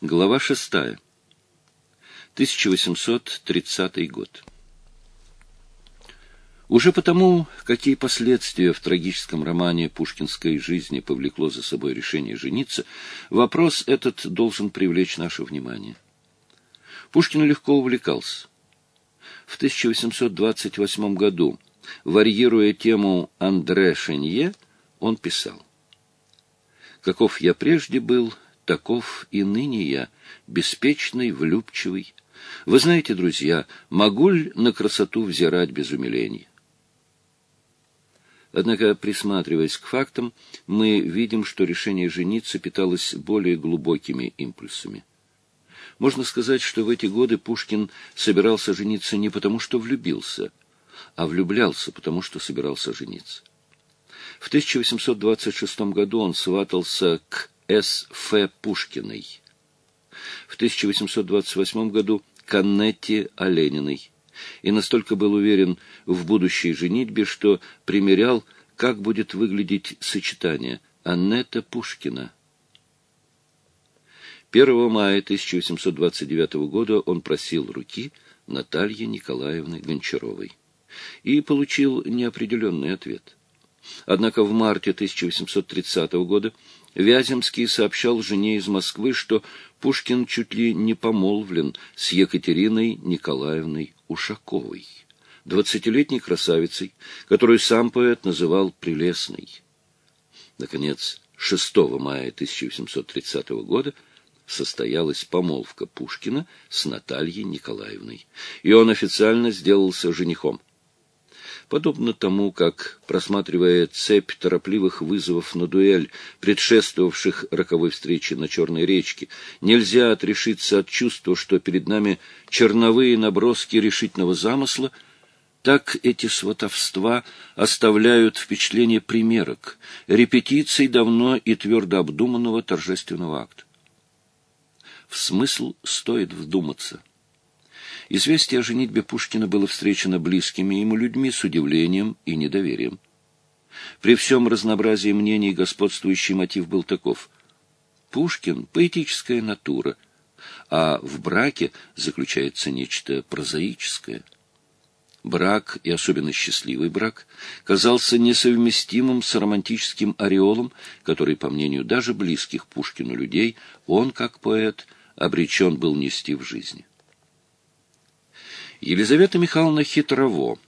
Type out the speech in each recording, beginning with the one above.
Глава шестая. 1830 год. Уже потому, какие последствия в трагическом романе пушкинской жизни повлекло за собой решение жениться, вопрос этот должен привлечь наше внимание. Пушкин легко увлекался. В 1828 году, варьируя тему Андре Шенье, он писал «Каков я прежде был, таков и ныне я, беспечный, влюбчивый. Вы знаете, друзья, могу ли на красоту взирать без умиления? Однако, присматриваясь к фактам, мы видим, что решение жениться питалось более глубокими импульсами. Можно сказать, что в эти годы Пушкин собирался жениться не потому, что влюбился, а влюблялся, потому что собирался жениться. В 1826 году он сватался к С. Ф. Пушкиной. В 1828 году к Аннетте Олениной и настолько был уверен в будущей женитьбе, что примерял, как будет выглядеть сочетание Аннета Пушкина. 1 мая 1829 года он просил руки Натальи Николаевны Гончаровой и получил неопределенный ответ. Однако в марте 1830 года Вяземский сообщал жене из Москвы, что Пушкин чуть ли не помолвлен с Екатериной Николаевной Ушаковой, двадцатилетней красавицей, которую сам поэт называл прелестной. Наконец, 6 мая 1830 года состоялась помолвка Пушкина с Натальей Николаевной, и он официально сделался женихом. Подобно тому, как, просматривая цепь торопливых вызовов на дуэль, предшествовавших роковой встрече на Черной речке, нельзя отрешиться от чувства, что перед нами черновые наброски решительного замысла, так эти сватовства оставляют впечатление примерок, репетиций давно и твердо обдуманного торжественного акта. В смысл стоит вдуматься. Известие о женитьбе Пушкина было встречено близкими ему людьми с удивлением и недоверием. При всем разнообразии мнений господствующий мотив был таков. Пушкин — поэтическая натура, а в браке заключается нечто прозаическое. Брак, и особенно счастливый брак, казался несовместимым с романтическим ореолом, который, по мнению даже близких Пушкину людей, он, как поэт, обречен был нести в жизни. Елизавета Михайловна Хитрово,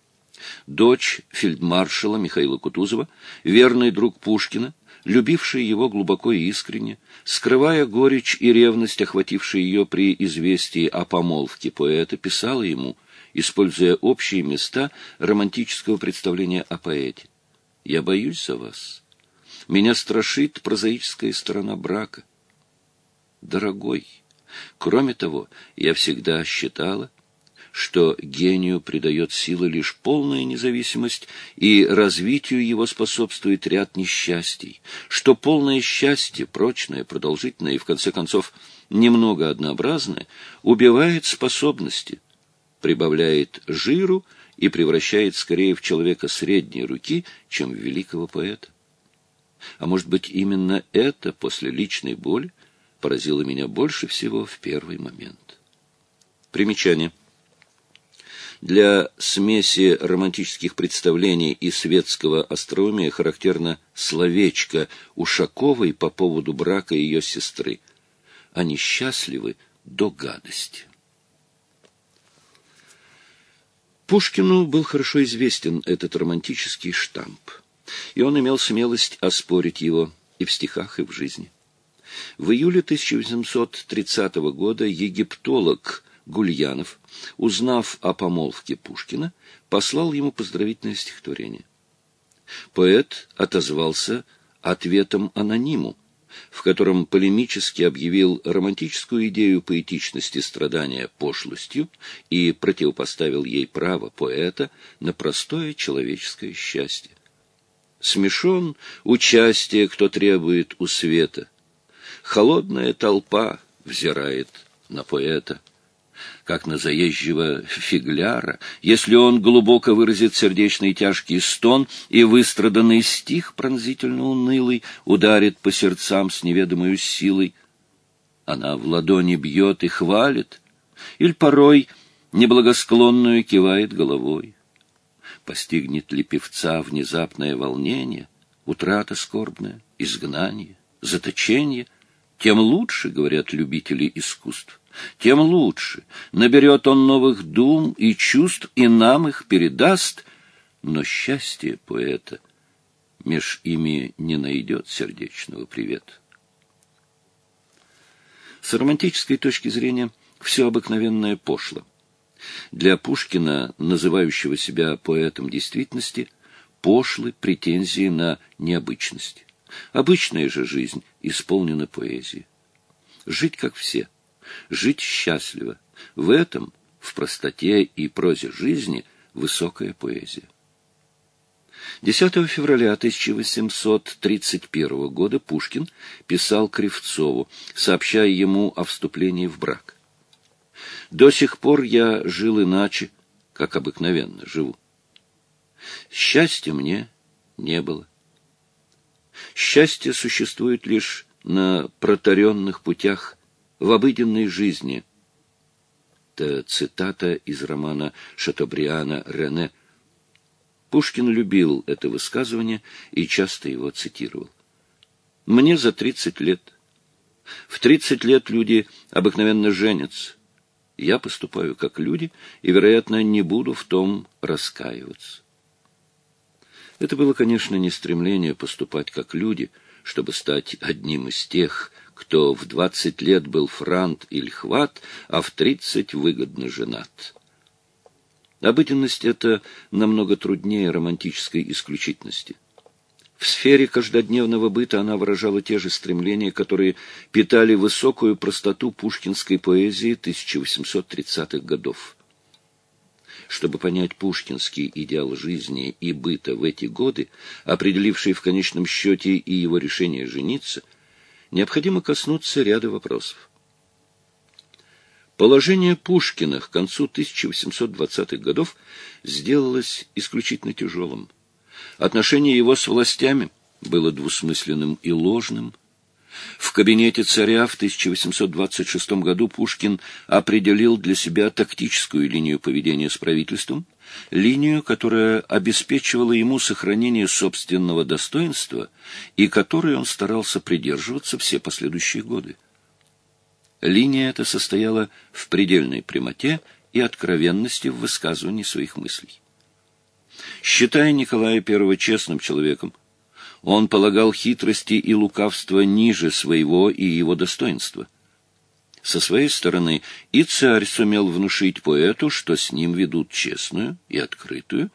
дочь фельдмаршала Михаила Кутузова, верный друг Пушкина, любивший его глубоко и искренне, скрывая горечь и ревность, охватившие ее при известии о помолвке поэта, писала ему, используя общие места романтического представления о поэте. «Я боюсь за вас. Меня страшит прозаическая сторона брака. Дорогой, кроме того, я всегда считала, что гению придает силы лишь полная независимость, и развитию его способствует ряд несчастий, что полное счастье, прочное, продолжительное и, в конце концов, немного однообразное, убивает способности, прибавляет жиру и превращает скорее в человека средней руки, чем в великого поэта. А может быть, именно это, после личной боли, поразило меня больше всего в первый момент. Примечание. Для смеси романтических представлений и светского остроумия характерно словечко Ушаковой по поводу брака ее сестры. Они счастливы до гадости. Пушкину был хорошо известен этот романтический штамп, и он имел смелость оспорить его и в стихах, и в жизни. В июле 1830 года египтолог Гульянов, узнав о помолвке Пушкина, послал ему поздравительное стихотворение. Поэт отозвался ответом анониму, в котором полемически объявил романтическую идею поэтичности страдания пошлостью и противопоставил ей право поэта на простое человеческое счастье. Смешон участие, кто требует у света. Холодная толпа взирает на поэта как на заезжего фигляра, если он глубоко выразит сердечный тяжкий стон и выстраданный стих, пронзительно унылый, ударит по сердцам с неведомой силой. она в ладони бьет и хвалит, или порой неблагосклонную кивает головой. Постигнет ли певца внезапное волнение, утрата скорбная, изгнание, заточение, тем лучше, говорят любители искусств, тем лучше. Наберет он новых дум и чувств, и нам их передаст, но счастье поэта меж ими не найдет сердечного привета. С романтической точки зрения все обыкновенное пошло. Для Пушкина, называющего себя поэтом действительности, пошлы претензии на необычность. Обычная же жизнь исполнена поэзией. Жить как все, жить счастливо. В этом, в простоте и прозе жизни, высокая поэзия. 10 февраля 1831 года Пушкин писал Кривцову, сообщая ему о вступлении в брак. «До сих пор я жил иначе, как обыкновенно живу. Счастья мне не было. Счастье существует лишь на протаренных путях, в обыденной жизни». Это цитата из романа Шатобриана «Рене» Пушкин любил это высказывание и часто его цитировал. «Мне за тридцать лет. В тридцать лет люди обыкновенно женятся. Я поступаю как люди и, вероятно, не буду в том раскаиваться». Это было, конечно, не стремление поступать как люди, чтобы стать одним из тех, кто в двадцать лет был франт или хват, а в тридцать выгодно женат. Обыденность — это намного труднее романтической исключительности. В сфере каждодневного быта она выражала те же стремления, которые питали высокую простоту пушкинской поэзии 1830-х годов. Чтобы понять пушкинский идеал жизни и быта в эти годы, определивший в конечном счете и его решение жениться, необходимо коснуться ряда вопросов. Положение Пушкина к концу 1820-х годов сделалось исключительно тяжелым. Отношение его с властями было двусмысленным и ложным. В кабинете царя в 1826 году Пушкин определил для себя тактическую линию поведения с правительством, линию, которая обеспечивала ему сохранение собственного достоинства и которой он старался придерживаться все последующие годы. Линия эта состояла в предельной прямоте и откровенности в высказывании своих мыслей. Считая Николая I честным человеком, он полагал хитрости и лукавство ниже своего и его достоинства. Со своей стороны и царь сумел внушить поэту, что с ним ведут честную и открытую,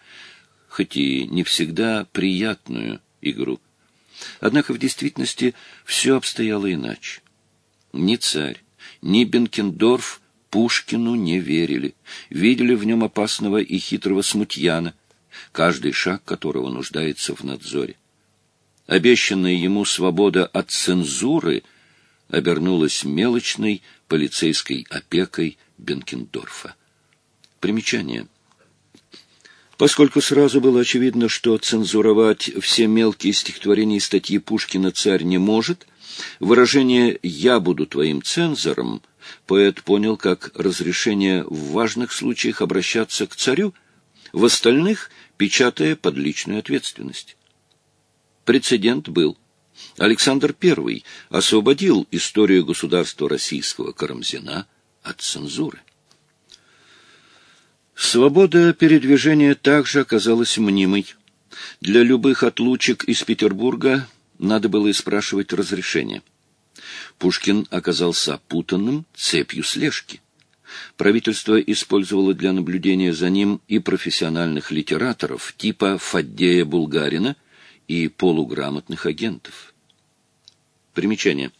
хоть и не всегда приятную игру. Однако в действительности все обстояло иначе. Ни царь, ни Бенкендорф Пушкину не верили, видели в нем опасного и хитрого смутьяна, каждый шаг которого нуждается в надзоре. Обещанная ему свобода от цензуры обернулась мелочной полицейской опекой Бенкендорфа. Примечание. Поскольку сразу было очевидно, что цензуровать все мелкие стихотворения и статьи Пушкина царь не может, Выражение «я буду твоим цензором» поэт понял как разрешение в важных случаях обращаться к царю, в остальных печатая под личную ответственность. Прецедент был. Александр I освободил историю государства российского Карамзина от цензуры. Свобода передвижения также оказалась мнимой. Для любых отлучек из Петербурга надо было и спрашивать разрешения. Пушкин оказался опутанным цепью слежки. Правительство использовало для наблюдения за ним и профессиональных литераторов типа Фаддея Булгарина и полуграмотных агентов. Примечание.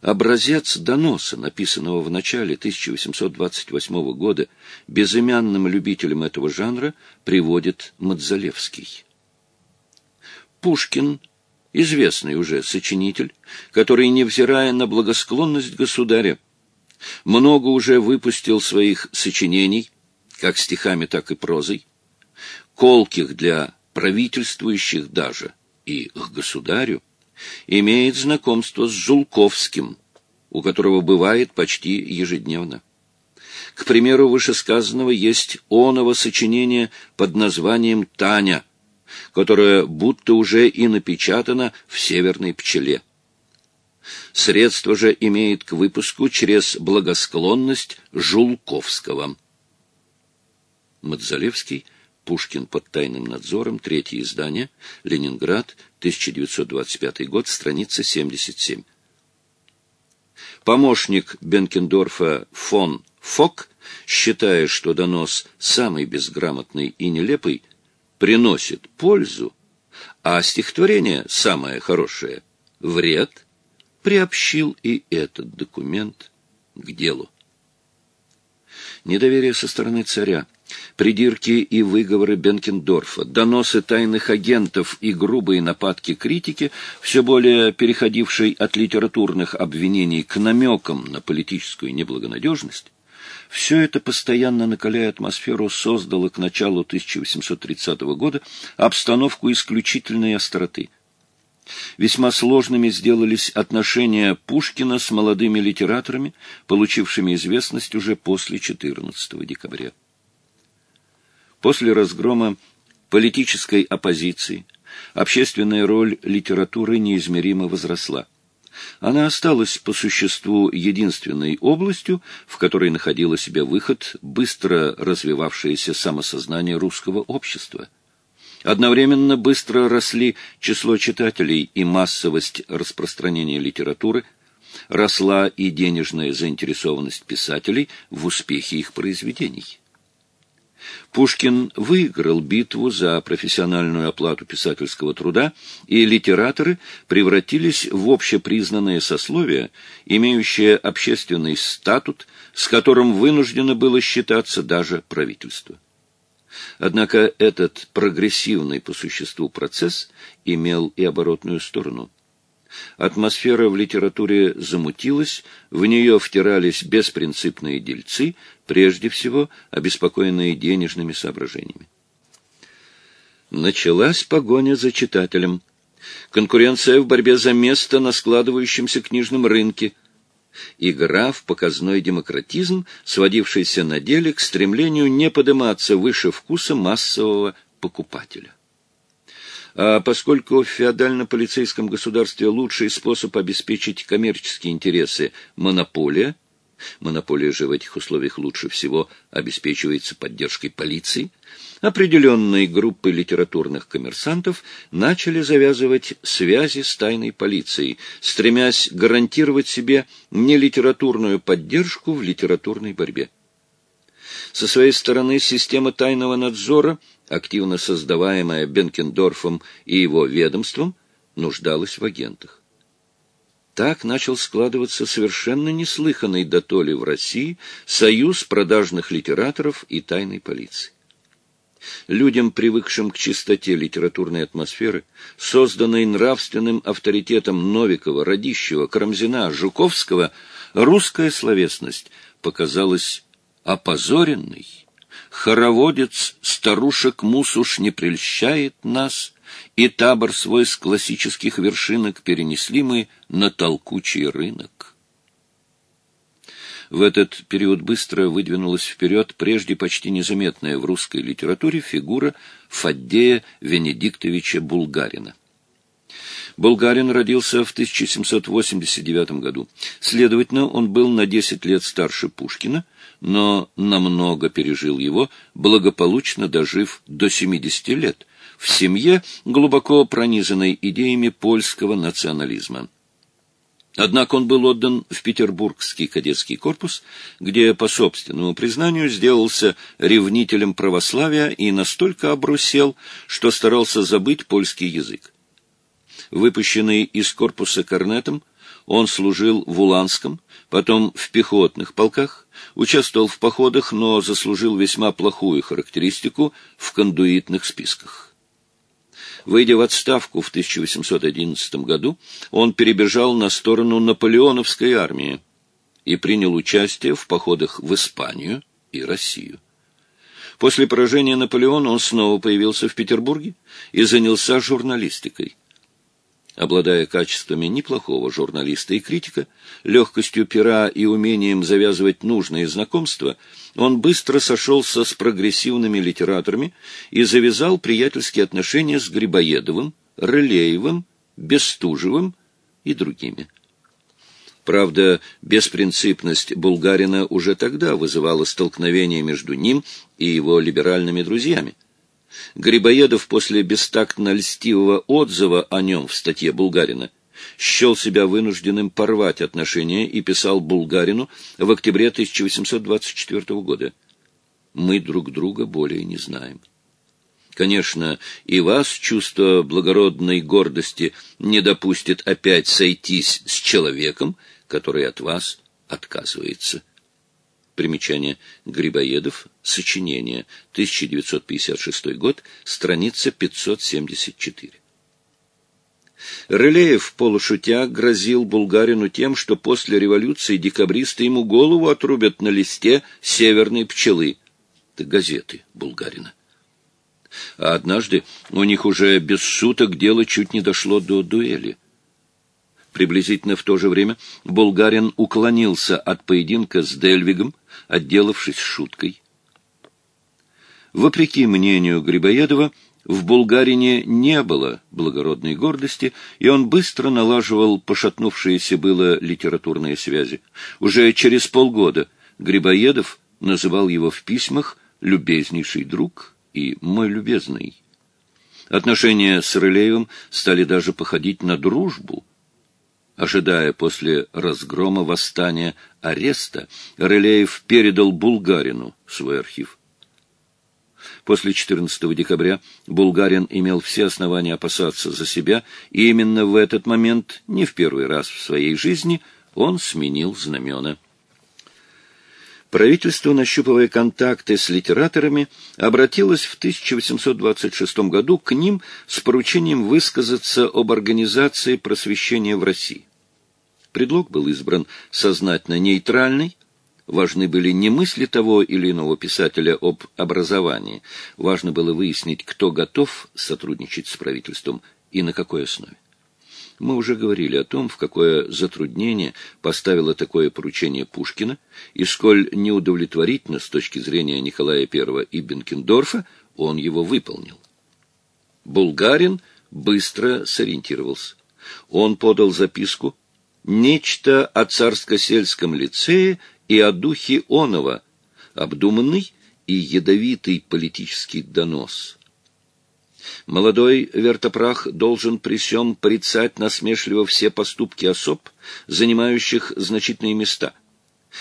Образец доноса, написанного в начале 1828 года безымянным любителем этого жанра, приводит Мадзалевский. Пушкин известный уже сочинитель, который, невзирая на благосклонность государя, много уже выпустил своих сочинений, как стихами, так и прозой, колких для правительствующих даже и к государю, имеет знакомство с Жулковским, у которого бывает почти ежедневно. К примеру вышесказанного есть оново сочинение под названием «Таня», которое будто уже и напечатано в «Северной пчеле». Средство же имеет к выпуску через благосклонность Жулковского. Мадзалевский, Пушкин под тайным надзором, третье издание, Ленинград, 1925 год, страница 77. Помощник Бенкендорфа фон Фок, считая, что донос самый безграмотный и нелепый, приносит пользу, а стихотворение самое хорошее — вред, приобщил и этот документ к делу. Недоверие со стороны царя — Придирки и выговоры Бенкендорфа, доносы тайных агентов и грубые нападки критики, все более переходившей от литературных обвинений к намекам на политическую неблагонадежность, все это, постоянно накаляя атмосферу, создало к началу 1830 года обстановку исключительной остроты. Весьма сложными сделались отношения Пушкина с молодыми литераторами, получившими известность уже после 14 декабря. После разгрома политической оппозиции общественная роль литературы неизмеримо возросла. Она осталась по существу единственной областью, в которой находило себя выход быстро развивавшееся самосознание русского общества. Одновременно быстро росли число читателей и массовость распространения литературы, росла и денежная заинтересованность писателей в успехе их произведений. Пушкин выиграл битву за профессиональную оплату писательского труда, и литераторы превратились в общепризнанное сословие, имеющее общественный статут, с которым вынуждено было считаться даже правительство. Однако этот прогрессивный по существу процесс имел и оборотную сторону – Атмосфера в литературе замутилась, в нее втирались беспринципные дельцы, прежде всего обеспокоенные денежными соображениями. Началась погоня за читателем. Конкуренция в борьбе за место на складывающемся книжном рынке. Игра в показной демократизм, сводившийся на деле к стремлению не подниматься выше вкуса массового покупателя. А поскольку в феодально-полицейском государстве лучший способ обеспечить коммерческие интересы – монополия, монополия же в этих условиях лучше всего обеспечивается поддержкой полиции, определенные группы литературных коммерсантов начали завязывать связи с тайной полицией, стремясь гарантировать себе нелитературную поддержку в литературной борьбе. Со своей стороны система тайного надзора – активно создаваемая Бенкендорфом и его ведомством, нуждалась в агентах. Так начал складываться совершенно неслыханный дотоле в России союз продажных литераторов и тайной полиции. Людям, привыкшим к чистоте литературной атмосферы, созданной нравственным авторитетом Новикова, Радищева, Карамзина, Жуковского, русская словесность показалась опозоренной Хороводец старушек Мусуш не прельщает нас, и табор свой с классических вершинок перенесли мы на толкучий рынок. В этот период быстро выдвинулась вперед прежде почти незаметная в русской литературе фигура Фаддея Венедиктовича Булгарина. Булгарин родился в 1789 году. Следовательно, он был на 10 лет старше Пушкина, но намного пережил его, благополучно дожив до 70 лет, в семье, глубоко пронизанной идеями польского национализма. Однако он был отдан в Петербургский кадетский корпус, где, по собственному признанию, сделался ревнителем православия и настолько обрусел, что старался забыть польский язык. Выпущенный из корпуса корнетом, он служил в Уланском, потом в пехотных полках, участвовал в походах, но заслужил весьма плохую характеристику в кондуитных списках. Выйдя в отставку в 1811 году, он перебежал на сторону наполеоновской армии и принял участие в походах в Испанию и Россию. После поражения Наполеона он снова появился в Петербурге и занялся журналистикой. Обладая качествами неплохого журналиста и критика, легкостью пера и умением завязывать нужные знакомства, он быстро сошелся с прогрессивными литераторами и завязал приятельские отношения с Грибоедовым, Рылеевым, Бестужевым и другими. Правда, беспринципность Булгарина уже тогда вызывала столкновение между ним и его либеральными друзьями. Грибоедов после бестактно-льстивого отзыва о нем в статье Булгарина счел себя вынужденным порвать отношения и писал Булгарину в октябре 1824 года. «Мы друг друга более не знаем». Конечно, и вас чувство благородной гордости не допустит опять сойтись с человеком, который от вас отказывается. Примечание. Грибоедов. Сочинение. 1956 год. Страница 574. Рылеев, полушутя, грозил Булгарину тем, что после революции декабристы ему голову отрубят на листе северной пчелы. Это газеты Булгарина. А однажды у них уже без шуток дело чуть не дошло до дуэли. Приблизительно в то же время Булгарин уклонился от поединка с Дельвигом, отделавшись шуткой. Вопреки мнению Грибоедова, в Булгарине не было благородной гордости, и он быстро налаживал пошатнувшиеся было литературные связи. Уже через полгода Грибоедов называл его в письмах «любезнейший друг» и «мой любезный». Отношения с Рылеевым стали даже походить на дружбу — Ожидая после разгрома восстания ареста, Рылеев передал Булгарину свой архив. После 14 декабря Булгарин имел все основания опасаться за себя, и именно в этот момент, не в первый раз в своей жизни, он сменил знамена. Правительство, нащупывая контакты с литераторами, обратилось в 1826 году к ним с поручением высказаться об организации просвещения в России. Предлог был избран сознательно нейтральный, важны были не мысли того или иного писателя об образовании, важно было выяснить, кто готов сотрудничать с правительством и на какой основе. Мы уже говорили о том, в какое затруднение поставило такое поручение Пушкина, и сколь неудовлетворительно с точки зрения Николая I и Бенкендорфа он его выполнил. Булгарин быстро сориентировался. Он подал записку нечто о царско-сельском лицее и о духе оного, обдуманный и ядовитый политический донос. Молодой вертопрах должен при всем порицать насмешливо все поступки особ, занимающих значительные места,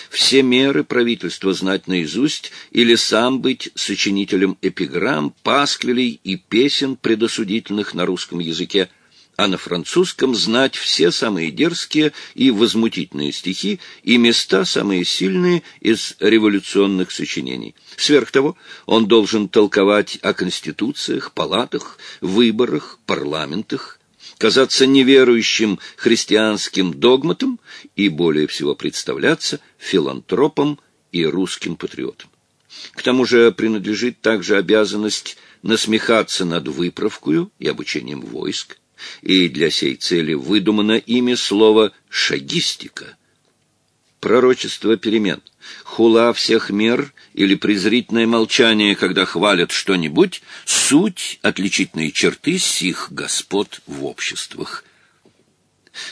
все меры правительства знать наизусть или сам быть сочинителем эпиграмм, пасквилей и песен, предосудительных на русском языке, а на французском знать все самые дерзкие и возмутительные стихи и места самые сильные из революционных сочинений. Сверх того, он должен толковать о конституциях, палатах, выборах, парламентах, казаться неверующим христианским догматом и более всего представляться филантропом и русским патриотом. К тому же принадлежит также обязанность насмехаться над выправкою и обучением войск, и для сей цели выдумано ими слово «шагистика». Пророчество перемен, хула всех мер или презрительное молчание, когда хвалят что-нибудь, суть отличительные черты сих господ в обществах.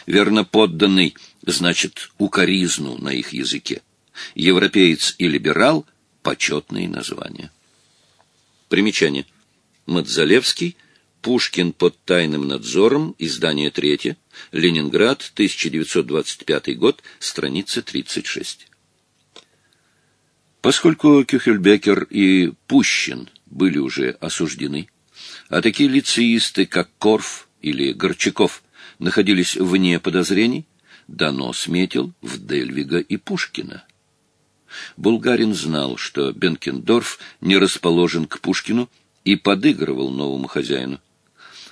Верноподданный значит укоризну на их языке. Европеец и либерал — почетные названия. Примечание. Мадзалевский — Пушкин под тайным надзором, издание третье, Ленинград, 1925 год, страница 36. Поскольку Кюхельбекер и Пущин были уже осуждены, а такие лицеисты, как Корф или Горчаков, находились вне подозрений, донос метил в Дельвига и Пушкина. Булгарин знал, что Бенкендорф не расположен к Пушкину и подыгрывал новому хозяину.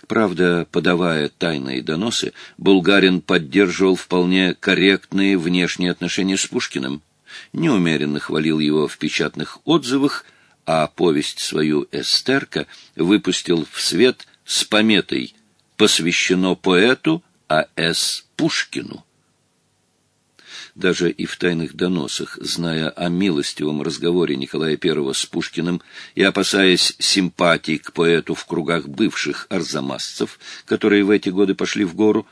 Правда, подавая тайные доносы, Булгарин поддерживал вполне корректные внешние отношения с Пушкиным, неумеренно хвалил его в печатных отзывах, а повесть свою «Эстерка» выпустил в свет с пометой посвящено поэту А.С. Пушкину. Даже и в тайных доносах, зная о милостивом разговоре Николая I с Пушкиным и опасаясь симпатий к поэту в кругах бывших арзамасцев, которые в эти годы пошли в гору,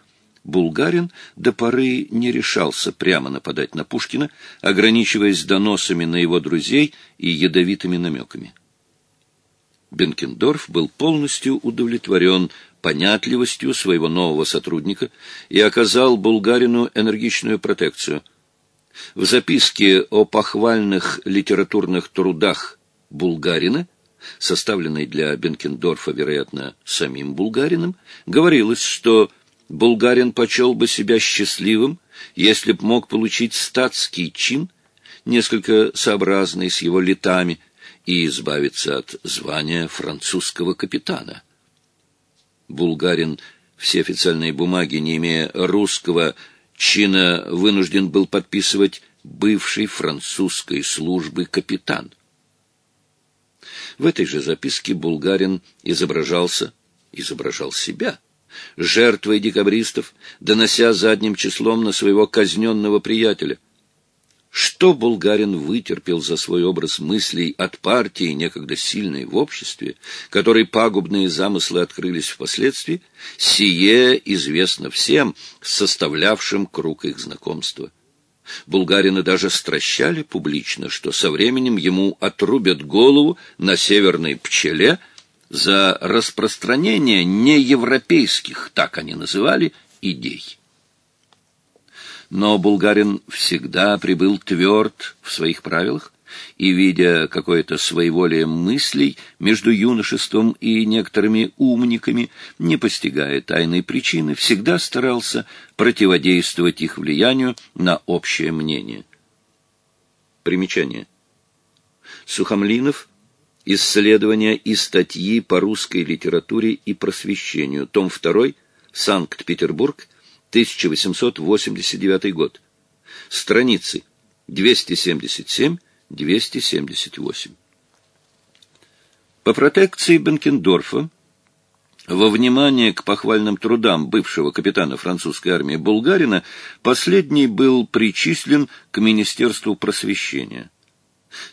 Булгарин до поры не решался прямо нападать на Пушкина, ограничиваясь доносами на его друзей и ядовитыми намеками. Бенкендорф был полностью удовлетворен понятливостью своего нового сотрудника и оказал Булгарину энергичную протекцию. В записке о похвальных литературных трудах Булгарина, составленной для Бенкендорфа, вероятно, самим Булгариным, говорилось, что Булгарин почел бы себя счастливым, если б мог получить статский чин, несколько сообразный с его летами, и избавиться от звания французского капитана. Булгарин все официальные бумаги, не имея русского чина, вынужден был подписывать бывшей французской службы капитан. В этой же записке Булгарин изображался, изображал себя, жертвой декабристов, донося задним числом на своего казненного приятеля — что Булгарин вытерпел за свой образ мыслей от партии, некогда сильной в обществе, которой пагубные замыслы открылись впоследствии, сие известно всем, составлявшим круг их знакомства. Булгарина даже стращали публично, что со временем ему отрубят голову на северной пчеле за распространение неевропейских, так они называли, идей но Булгарин всегда прибыл тверд в своих правилах, и, видя какое-то своеволие мыслей между юношеством и некоторыми умниками, не постигая тайной причины, всегда старался противодействовать их влиянию на общее мнение. Примечание. Сухомлинов. Исследования и статьи по русской литературе и просвещению. Том 2. Санкт-Петербург. 1889 год. Страницы 277-278. По протекции Бенкендорфа во внимание к похвальным трудам бывшего капитана французской армии Булгарина последний был причислен к Министерству просвещения.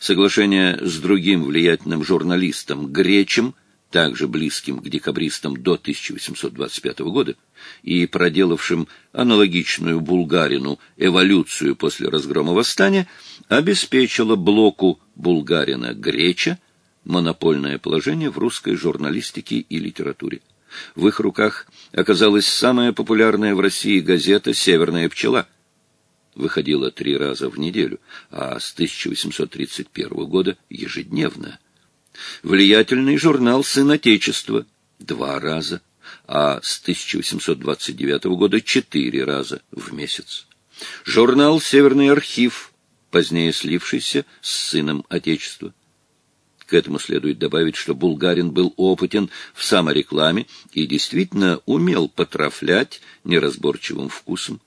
Соглашение с другим влиятельным журналистом Гречем – также близким к декабристам до 1825 года и проделавшим аналогичную Булгарину эволюцию после разгрома восстания, обеспечила блоку Булгарина-Греча монопольное положение в русской журналистике и литературе. В их руках оказалась самая популярная в России газета «Северная пчела», выходила три раза в неделю, а с 1831 года ежедневно – Влиятельный журнал «Сын Отечества» два раза, а с 1829 года четыре раза в месяц. Журнал «Северный архив», позднее слившийся с «Сыном Отечества». К этому следует добавить, что Булгарин был опытен в саморекламе и действительно умел потрафлять неразборчивым вкусом.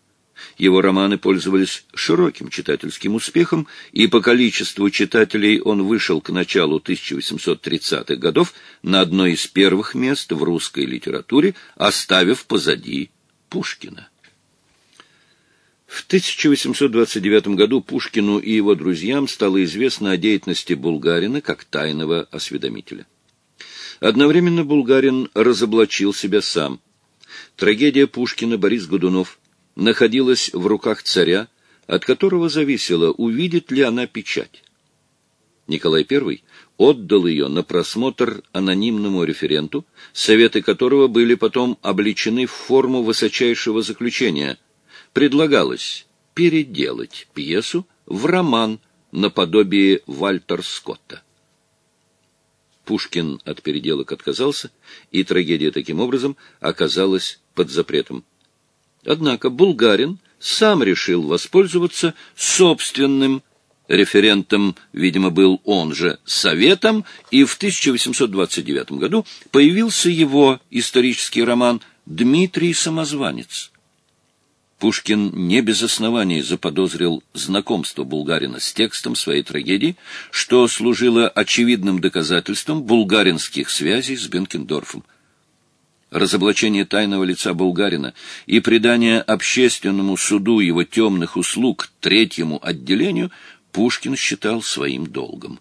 Его романы пользовались широким читательским успехом, и по количеству читателей он вышел к началу 1830-х годов на одно из первых мест в русской литературе, оставив позади Пушкина. В 1829 году Пушкину и его друзьям стало известно о деятельности Булгарина как тайного осведомителя. Одновременно Булгарин разоблачил себя сам. Трагедия Пушкина Борис Годунов находилась в руках царя, от которого зависело, увидит ли она печать. Николай I отдал ее на просмотр анонимному референту, советы которого были потом обличены в форму высочайшего заключения. Предлагалось переделать пьесу в роман наподобие Вальтер Скотта. Пушкин от переделок отказался, и трагедия таким образом оказалась под запретом. Однако Булгарин сам решил воспользоваться собственным референтом, видимо, был он же советом, и в 1829 году появился его исторический роман «Дмитрий Самозванец». Пушкин не без оснований заподозрил знакомство Булгарина с текстом своей трагедии, что служило очевидным доказательством булгаринских связей с Бенкендорфом. Разоблачение тайного лица Булгарина и предание общественному суду его темных услуг третьему отделению Пушкин считал своим долгом.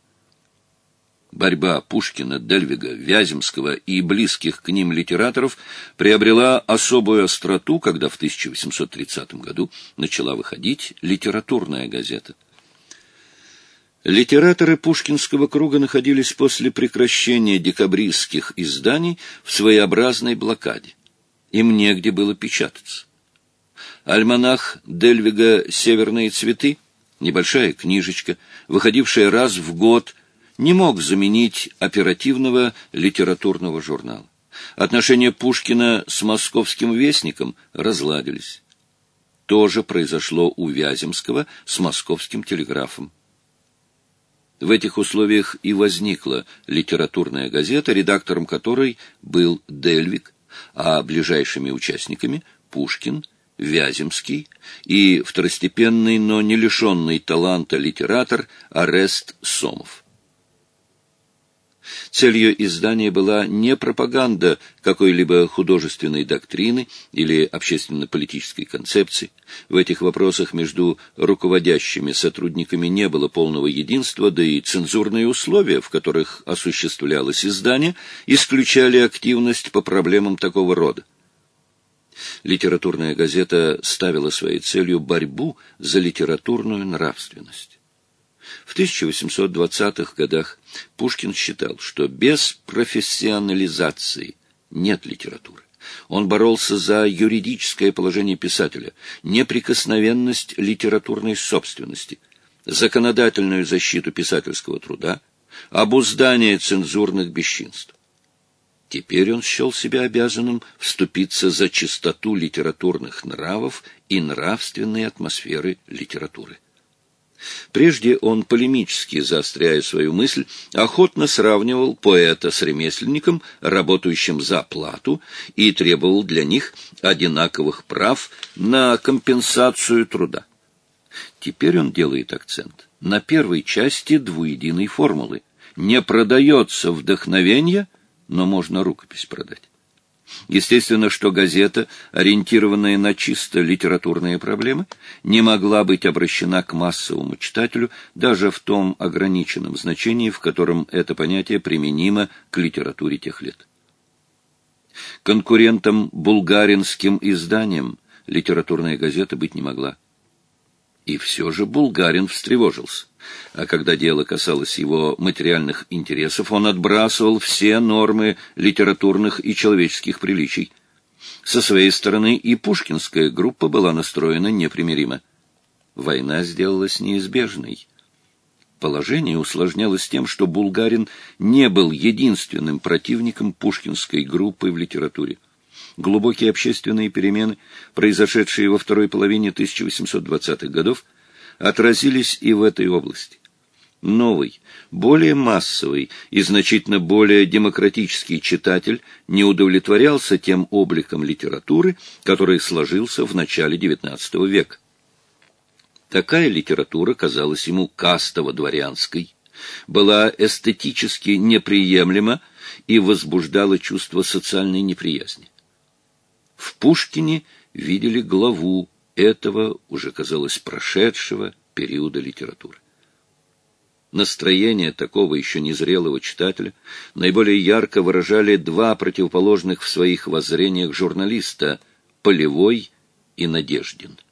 Борьба Пушкина, Дельвига, Вяземского и близких к ним литераторов приобрела особую остроту, когда в 1830 году начала выходить литературная газета. Литераторы Пушкинского круга находились после прекращения декабристских изданий в своеобразной блокаде. Им негде было печататься. Альманах Дельвига «Северные цветы», небольшая книжечка, выходившая раз в год, не мог заменить оперативного литературного журнала. Отношения Пушкина с московским вестником разладились. То же произошло у Вяземского с московским телеграфом. В этих условиях и возникла литературная газета, редактором которой был Дельвик, а ближайшими участниками – Пушкин, Вяземский и второстепенный, но не лишенный таланта литератор Арест Сомов. Целью издания была не пропаганда какой-либо художественной доктрины или общественно-политической концепции. В этих вопросах между руководящими сотрудниками не было полного единства, да и цензурные условия, в которых осуществлялось издание, исключали активность по проблемам такого рода. Литературная газета ставила своей целью борьбу за литературную нравственность. В 1820-х годах Пушкин считал, что без профессионализации нет литературы. Он боролся за юридическое положение писателя, неприкосновенность литературной собственности, законодательную защиту писательского труда, обуздание цензурных бесчинств. Теперь он счел себя обязанным вступиться за чистоту литературных нравов и нравственной атмосферы литературы. Прежде он, полемически заостряя свою мысль, охотно сравнивал поэта с ремесленником, работающим за плату, и требовал для них одинаковых прав на компенсацию труда. Теперь он делает акцент на первой части двуединой формулы. Не продается вдохновение, но можно рукопись продать. Естественно, что газета, ориентированная на чисто литературные проблемы, не могла быть обращена к массовому читателю даже в том ограниченном значении, в котором это понятие применимо к литературе тех лет. Конкурентом булгаринским изданиям литературная газета быть не могла. И все же Булгарин встревожился. А когда дело касалось его материальных интересов, он отбрасывал все нормы литературных и человеческих приличий. Со своей стороны и пушкинская группа была настроена непримиримо. Война сделалась неизбежной. Положение усложнялось тем, что Булгарин не был единственным противником пушкинской группы в литературе. Глубокие общественные перемены, произошедшие во второй половине 1820-х годов, отразились и в этой области. Новый, более массовый и значительно более демократический читатель не удовлетворялся тем обликом литературы, который сложился в начале XIX века. Такая литература казалась ему кастово-дворянской, была эстетически неприемлема и возбуждала чувство социальной неприязни. В Пушкине видели главу этого, уже казалось, прошедшего периода литературы. Настроение такого еще незрелого читателя наиболее ярко выражали два противоположных в своих воззрениях журналиста – Полевой и Надеждин –